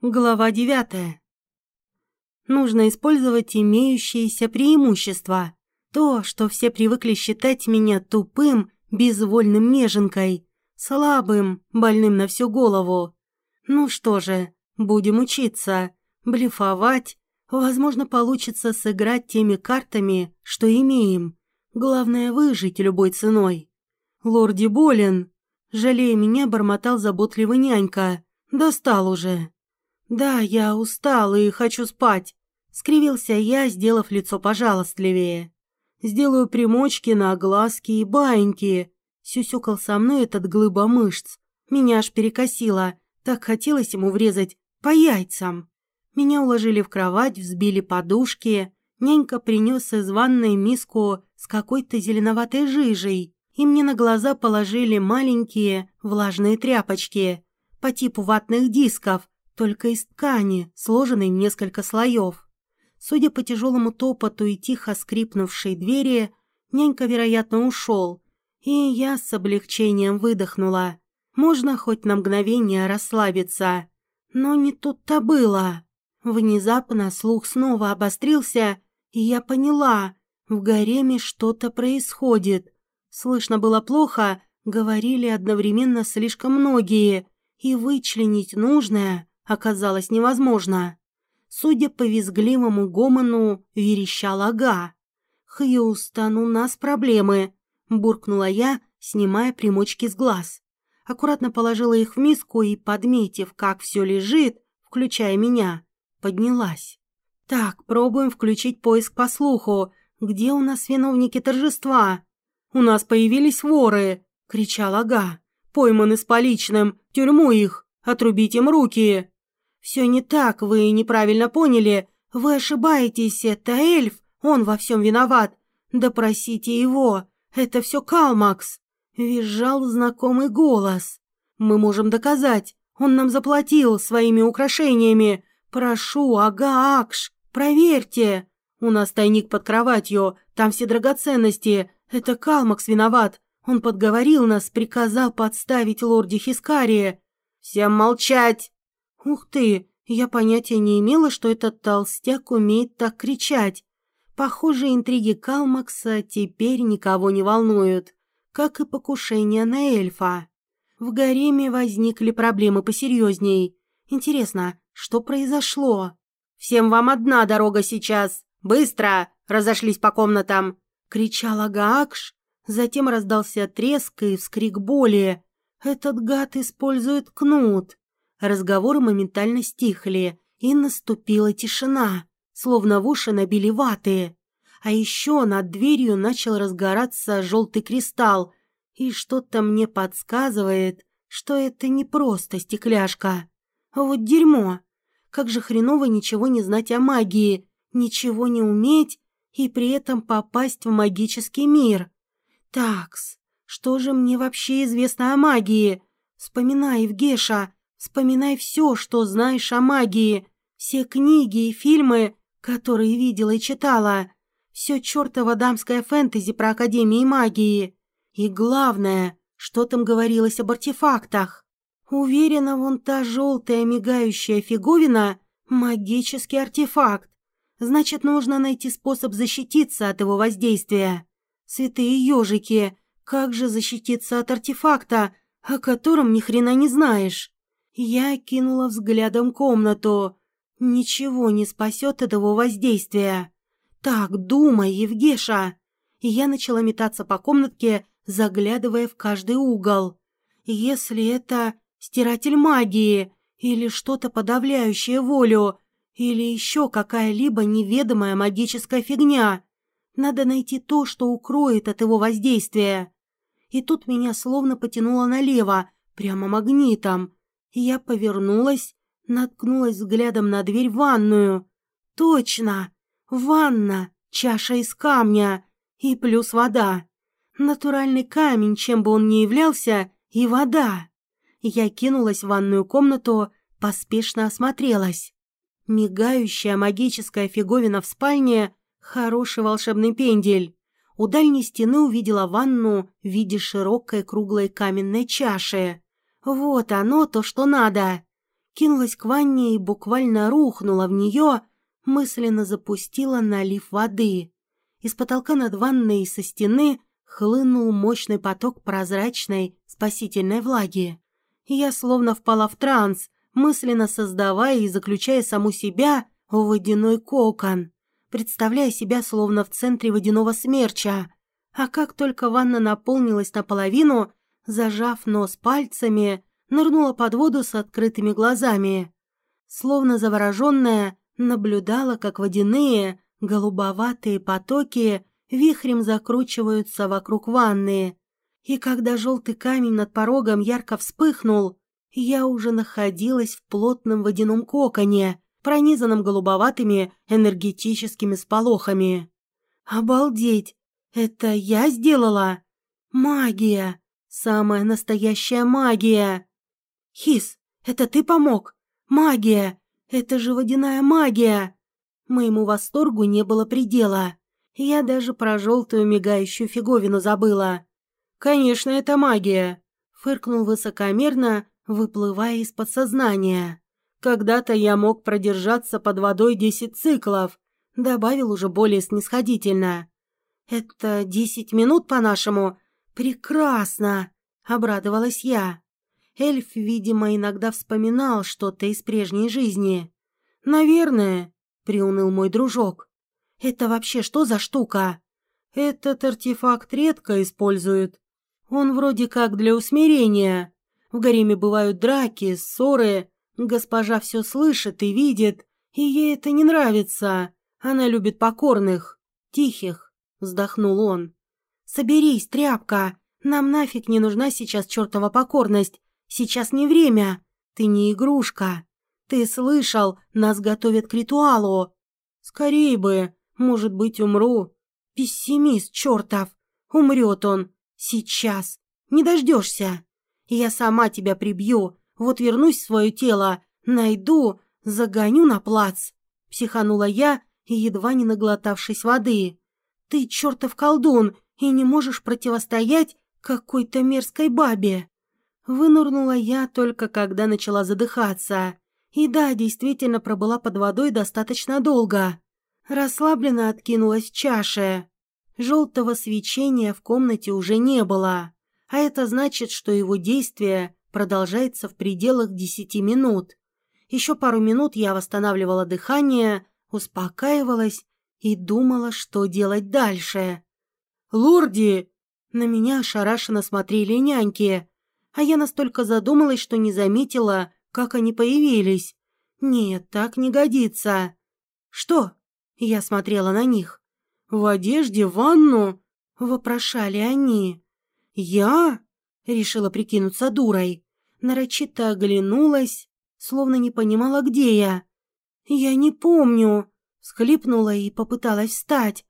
Глава девятая. Нужно использовать имеющиеся преимущества. То, что все привыкли считать меня тупым, безвольным неженкой, слабым, больным на всю голову. Ну что же, будем учиться, блефовать. Возможно, получится сыграть теми картами, что имеем. Главное, выжить любой ценой. Лорди болен. Жалея меня, бормотал заботливый нянька. Достал уже. «Да, я устал и хочу спать», — скривился я, сделав лицо пожалостливее. «Сделаю примочки на глазки и баиньки», — сюсюкал со мной этот глыба мышц. Меня аж перекосило, так хотелось ему врезать по яйцам. Меня уложили в кровать, взбили подушки, нянька принес из ванной миску с какой-то зеленоватой жижей, и мне на глаза положили маленькие влажные тряпочки по типу ватных дисков, только из ткани, сложенной в несколько слоев. Судя по тяжелому топоту и тихо скрипнувшей двери, нянька, вероятно, ушел, и я с облегчением выдохнула. Можно хоть на мгновение расслабиться. Но не тут-то было. Внезапно слух снова обострился, и я поняла, в гареме что-то происходит. Слышно было плохо, говорили одновременно слишком многие, и вычленить нужное оказалось невозможно. Судя по визгливому гомону, верещал Ага. «Хьюстон, у нас проблемы», – буркнула я, снимая примочки с глаз. Аккуратно положила их в миску и, подметив, как все лежит, включая меня, поднялась. «Так, пробуем включить поиск по слуху. Где у нас виновники торжества?» «У нас появились воры!» – кричал Ага. «Пойманы с поличным! Тюрьму их! Отрубить им руки!» «Все не так, вы неправильно поняли. Вы ошибаетесь, это эльф, он во всем виноват. Допросите его, это все Калмакс!» Визжал знакомый голос. «Мы можем доказать, он нам заплатил своими украшениями. Прошу, ага, Акш, проверьте. У нас тайник под кроватью, там все драгоценности. Это Калмакс виноват. Он подговорил нас, приказал подставить лорде Хискарии. Всем молчать!» Ух ты, я понятия не имела, что этот толстяк умеет так кричать. Похоже, интриги Калмакса теперь никого не волнуют, как и покушение на эльфа. В гареме возникли проблемы посерьезней. Интересно, что произошло? «Всем вам одна дорога сейчас! Быстро! Разошлись по комнатам!» — кричала Гаакш. Затем раздался треск и вскрик боли. «Этот гад использует кнут!» Разговоры моментально стихли, и наступила тишина, словно в уши набили ваты. А еще над дверью начал разгораться желтый кристалл, и что-то мне подсказывает, что это не просто стекляшка. Вот дерьмо! Как же хреново ничего не знать о магии, ничего не уметь и при этом попасть в магический мир. Такс, что же мне вообще известно о магии? Вспоминай, Евгеша, Вспоминай все, что знаешь о магии, все книги и фильмы, которые видела и читала, все чертово дамское фэнтези про Академии магии. И главное, что там говорилось об артефактах. Уверена, вон та желтая мигающая фиговина — магический артефакт. Значит, нужно найти способ защититься от его воздействия. Святые ежики, как же защититься от артефакта, о котором ни хрена не знаешь? Я кинула взглядом комнату. Ничего не спасет этого воздействия. Так, думай, Евгеша. И я начала метаться по комнатке, заглядывая в каждый угол. Если это стиратель магии, или что-то подавляющее волю, или еще какая-либо неведомая магическая фигня, надо найти то, что укроет от его воздействия. И тут меня словно потянуло налево, прямо магнитом. Я повернулась, наткнулась взглядом на дверь в ванную. Точно! Ванна, чаша из камня и плюс вода. Натуральный камень, чем бы он ни являлся, и вода. Я кинулась в ванную комнату, поспешно осмотрелась. Мигающая магическая фиговина в спальне — хороший волшебный пендель. У дальней стены увидела ванну в виде широкой круглой каменной чаши. Вот оно, то, что надо. кинулась к ванне и буквально рухнула в нее, мысленно запустила налив воды. Из потолка над ванной и со стены хлынул мощный поток прозрачной спасительной влаги. Я словно впала в транс, мысленно создавая и заключая саму себя в водяной кокон, представляя себя словно в центре водяного смерча. А как только ванна наполнилась наполовину, зажав нос пальцами, нырнула под воду с открытыми глазами. Словно завороженная, наблюдала, как водяные, голубоватые потоки вихрем закручиваются вокруг ванны. И когда желтый камень над порогом ярко вспыхнул, я уже находилась в плотном водяном коконе, пронизанном голубоватыми энергетическими сполохами. «Обалдеть! Это я сделала? Магия! Самая настоящая магия!» «Хис, это ты помог? Магия! Это же водяная магия!» Моему восторгу не было предела. Я даже про желтую мигающую фиговину забыла. «Конечно, это магия!» — фыркнул высокомерно, выплывая из подсознания. «Когда-то я мог продержаться под водой десять циклов», — добавил уже более снисходительно. «Это десять минут, по-нашему? Прекрасно!» — обрадовалась я. Эльф, видимо, иногда вспоминал что-то из прежней жизни. «Наверное», — приуныл мой дружок. «Это вообще что за штука?» «Этот артефакт редко используют. Он вроде как для усмирения. В гареме бывают драки, ссоры. Госпожа все слышит и видит, и ей это не нравится. Она любит покорных, тихих», — вздохнул он. «Соберись, тряпка. Нам нафиг не нужна сейчас чертова покорность. Сейчас не время. Ты не игрушка. Ты слышал, нас готовят к ритуалу. Скорей бы, может быть, умру. Пессимист чертов. Умрет он. Сейчас. Не дождешься. Я сама тебя прибью. Вот вернусь в свое тело, найду, загоню на плац. Психанула я, едва не наглотавшись воды. Ты чертов колдун и не можешь противостоять какой-то мерзкой бабе. Вынурнула я только когда начала задыхаться. И да, действительно пробыла под водой достаточно долго. Расслабленно откинулась в чаше. Желтого свечения в комнате уже не было. А это значит, что его действие продолжается в пределах десяти минут. Еще пару минут я восстанавливала дыхание, успокаивалась и думала, что делать дальше. «Лорди!» На меня ошарашенно смотрели няньки а я настолько задумалась, что не заметила, как они появились. Нет, так не годится. Что? Я смотрела на них. В одежде ванну? Вопрошали они. Я? Решила прикинуться дурой. Нарочито оглянулась, словно не понимала, где я. Я не помню. Схлипнула и попыталась встать.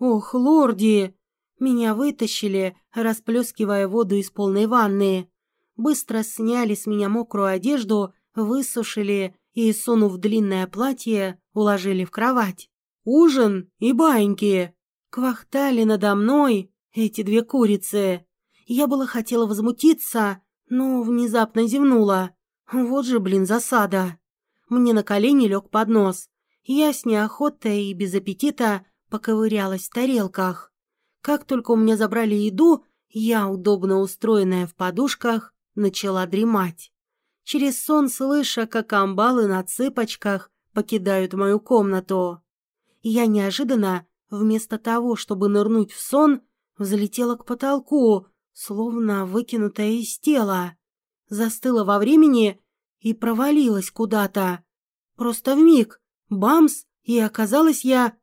Ох, лорди! Меня вытащили, расплескивая воду из полной ванны быстро сняли с меня мокрую одежду, высушили и, сунув длинное платье, уложили в кровать. Ужин и баньки. Квахтали надо мной эти две курицы. Я было хотела возмутиться, но внезапно зевнула. Вот же, блин, засада. Мне на колени лег поднос. Я с неохотой и без аппетита поковырялась в тарелках. Как только у меня забрали еду, я, удобно устроенная в подушках, начала дремать. Через сон слыша, как амбалы на цыпочках покидают мою комнату. Я неожиданно, вместо того, чтобы нырнуть в сон, взлетела к потолку, словно выкинутая из тела. Застыла во времени и провалилась куда-то. Просто в миг, бамс, и оказалась я...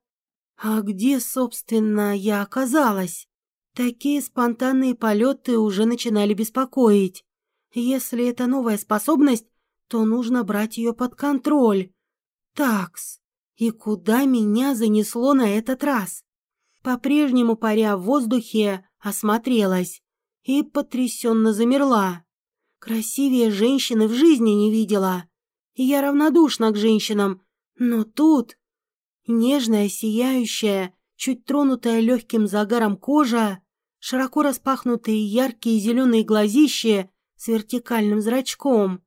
А где, собственно, я оказалась? Такие спонтанные полеты уже начинали беспокоить. Если это новая способность, то нужно брать ее под контроль. Такс. И куда меня занесло на этот раз? По-прежнему паря в воздухе, осмотрелась и потрясенно замерла. Красивее женщины в жизни не видела. Я равнодушна к женщинам, но тут... Нежная, сияющая, чуть тронутая легким загаром кожа, широко распахнутые яркие зеленые глазища с вертикальным зрачком,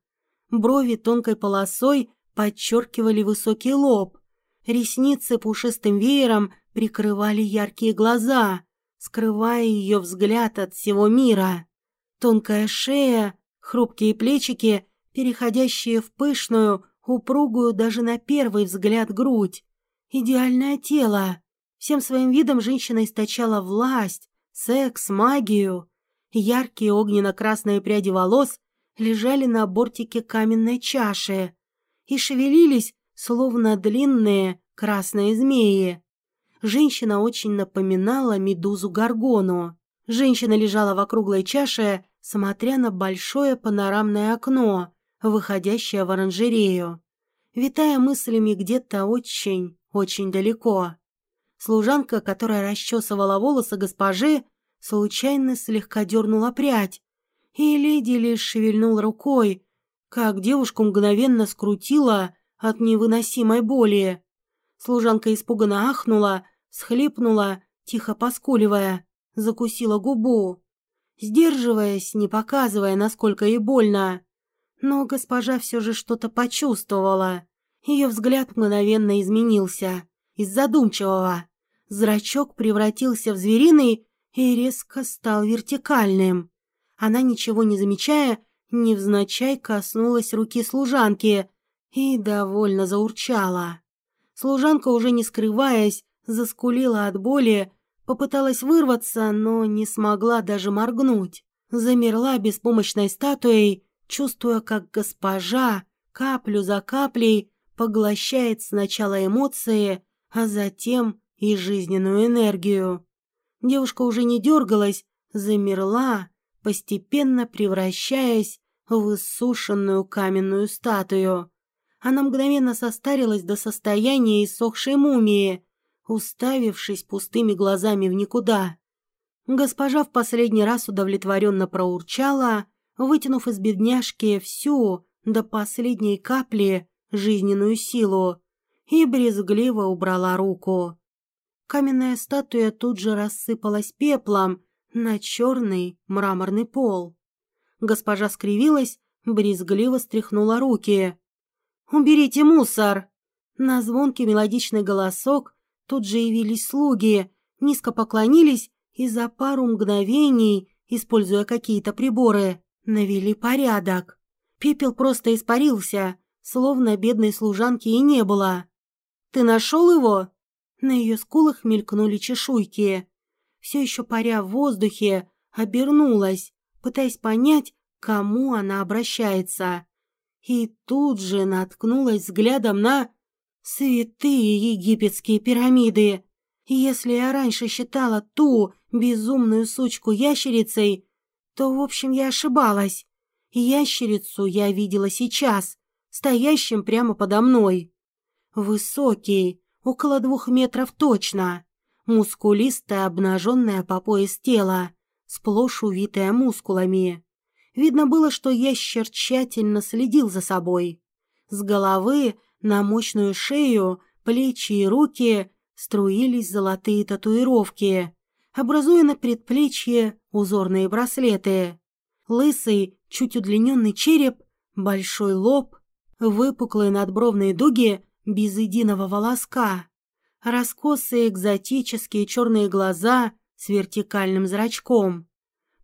Брови тонкой полосой подчеркивали высокий лоб. Ресницы пушистым веером прикрывали яркие глаза, скрывая ее взгляд от всего мира. Тонкая шея, хрупкие плечики, переходящие в пышную, упругую даже на первый взгляд грудь. Идеальное тело. Всем своим видом женщина источала власть, секс, магию. Яркие огненно-красные пряди волос лежали на бортике каменной чаши и шевелились, словно длинные красные змеи. Женщина очень напоминала медузу Гаргону. Женщина лежала в округлой чаше, смотря на большое панорамное окно, выходящее в оранжерею, витая мыслями где-то очень, очень далеко. Служанка, которая расчесывала волосы госпожи, случайно слегка дернула прядь, и леди лишь шевельнул рукой, как девушку мгновенно скрутила от невыносимой боли. Служанка испуганно ахнула, схлипнула, тихо поскуливая, закусила губу, сдерживаясь, не показывая, насколько ей больно. Но госпожа все же что-то почувствовала. Ее взгляд мгновенно изменился. Из задумчивого. Зрачок превратился в звериный и резко стал вертикальным. Она, ничего не замечая, невзначай коснулась руки служанки и довольно заурчала. Служанка, уже не скрываясь, заскулила от боли, попыталась вырваться, но не смогла даже моргнуть. Замерла беспомощной статуей, чувствуя, как госпожа каплю за каплей поглощает сначала эмоции, а затем и жизненную энергию. Девушка уже не дергалась, замерла, постепенно превращаясь в иссушенную каменную статую. Она мгновенно состарилась до состояния иссохшей мумии, уставившись пустыми глазами в никуда. Госпожа в последний раз удовлетворенно проурчала, вытянув из бедняжки всю, до последней капли, жизненную силу, и брезгливо убрала руку. Каменная статуя тут же рассыпалась пеплом, на черный мраморный пол. Госпожа скривилась, брезгливо стряхнула руки. «Уберите мусор!» На звонкий мелодичный голосок тут же явились слуги, низко поклонились и за пару мгновений, используя какие-то приборы, навели порядок. Пепел просто испарился, словно бедной служанки и не было. «Ты нашел его?» На ее скулах мелькнули чешуйки все еще паря в воздухе, обернулась, пытаясь понять, к кому она обращается. И тут же наткнулась взглядом на святые египетские пирамиды. Если я раньше считала ту безумную сучку ящерицей, то, в общем, я ошибалась. Ящерицу я видела сейчас, стоящим прямо подо мной. Высокий, около двух метров точно мускулистое обнаженное по пояс тело, сплошь увитое мускулами. Видно было, что ящер тщательно следил за собой. С головы на мощную шею, плечи и руки струились золотые татуировки, образуя на предплечье узорные браслеты. Лысый, чуть удлиненный череп, большой лоб, выпуклые надбровные дуги без единого волоска раскосые экзотические черные глаза с вертикальным зрачком,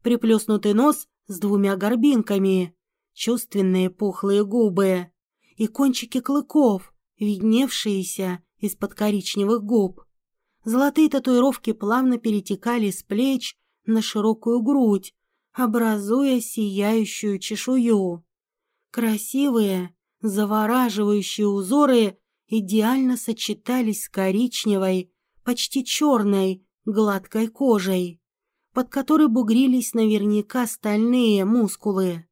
приплюснутый нос с двумя горбинками, чувственные пухлые губы и кончики клыков, видневшиеся из-под коричневых губ. Золотые татуировки плавно перетекали с плеч на широкую грудь, образуя сияющую чешую. Красивые, завораживающие узоры идеально сочетались с коричневой, почти черной, гладкой кожей, под которой бугрились наверняка стальные мускулы.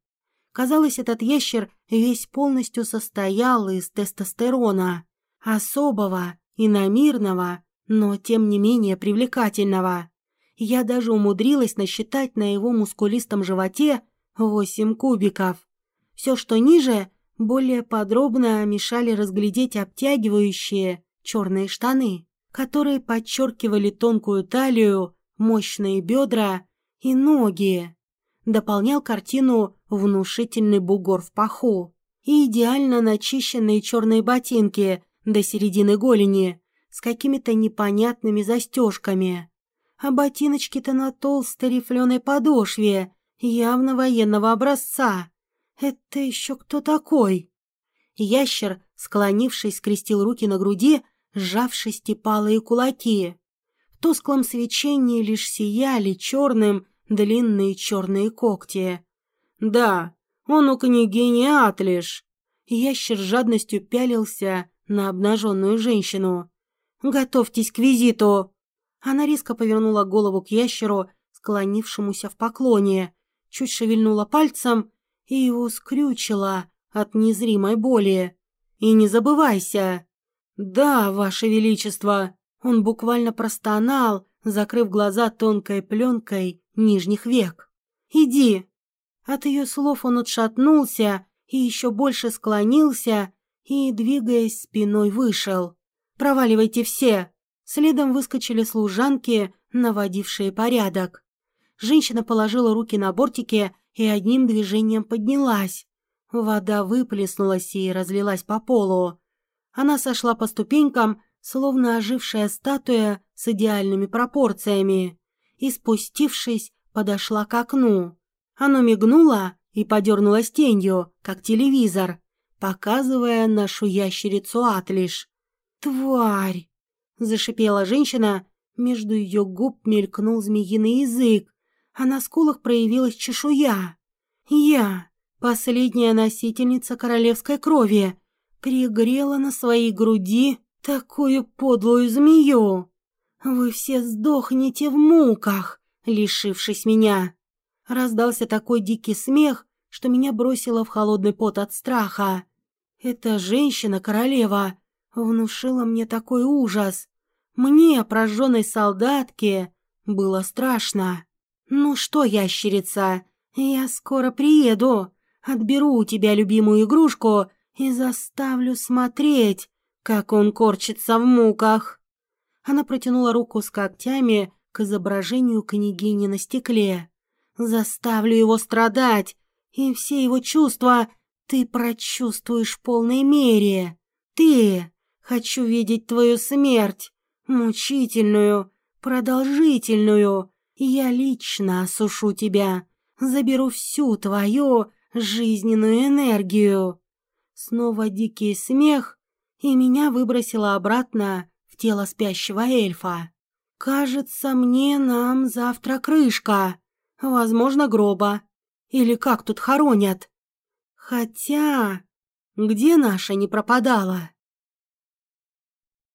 Казалось, этот ящер весь полностью состоял из тестостерона, особого, иномирного, но тем не менее привлекательного. Я даже умудрилась насчитать на его мускулистом животе восемь кубиков. Все, что ниже, более подробно мешали разглядеть обтягивающие черные штаны, которые подчеркивали тонкую талию, мощные бедра и ноги. Дополнял картину внушительный бугор в паху. и идеально начищенные черные ботинки до середины голени с какими-то непонятными застежками. А ботиночки-то на толстой рифленой подошве, явно военного образца. Это еще кто такой? Ящер, склонившись, скрестил руки на груди, сжавши степалые кулаки. В тусклом свечении лишь сияли черным длинные черные когти. «Да, он у княгини Атлиш!» Ящер жадностью пялился на обнаженную женщину. «Готовьтесь к визиту!» Она резко повернула голову к ящеру, склонившемуся в поклоне, чуть шевельнула пальцем и его скрючила от незримой боли. «И не забывайся!» «Да, Ваше Величество!» Он буквально простонал, закрыв глаза тонкой пленкой нижних век. «Иди!» От ее слов он отшатнулся и еще больше склонился и, двигаясь спиной, вышел. «Проваливайте все!» Следом выскочили служанки, наводившие порядок. Женщина положила руки на бортики и одним движением поднялась. Вода выплеснулась и разлилась по полу. Она сошла по ступенькам, словно ожившая статуя с идеальными пропорциями, и, спустившись, подошла к окну. Оно мигнуло и подернулось тенью, как телевизор, показывая нашу ящерицу Атлиш. «Тварь!» — зашипела женщина, между ее губ мелькнул змеиный язык, а на скулах проявилась чешуя. «Я, последняя носительница королевской крови, пригрела на своей груди такую подлую змею. Вы все сдохнете в муках, лишившись меня!» Раздался такой дикий смех, что меня бросило в холодный пот от страха. Эта женщина-королева внушила мне такой ужас. Мне, прожженной солдатке, было страшно. «Ну что, ящерица, я скоро приеду, отберу у тебя любимую игрушку и заставлю смотреть, как он корчится в муках». Она протянула руку с когтями к изображению княгини на стекле. «Заставлю его страдать, и все его чувства ты прочувствуешь в полной мере. Ты, хочу видеть твою смерть, мучительную, продолжительную. Я лично осушу тебя, заберу всю твою жизненную энергию». Снова дикий смех, и меня выбросило обратно в тело спящего эльфа. «Кажется, мне нам завтра крышка, возможно, гроба. Или как тут хоронят?» Хотя... Где наша не пропадала?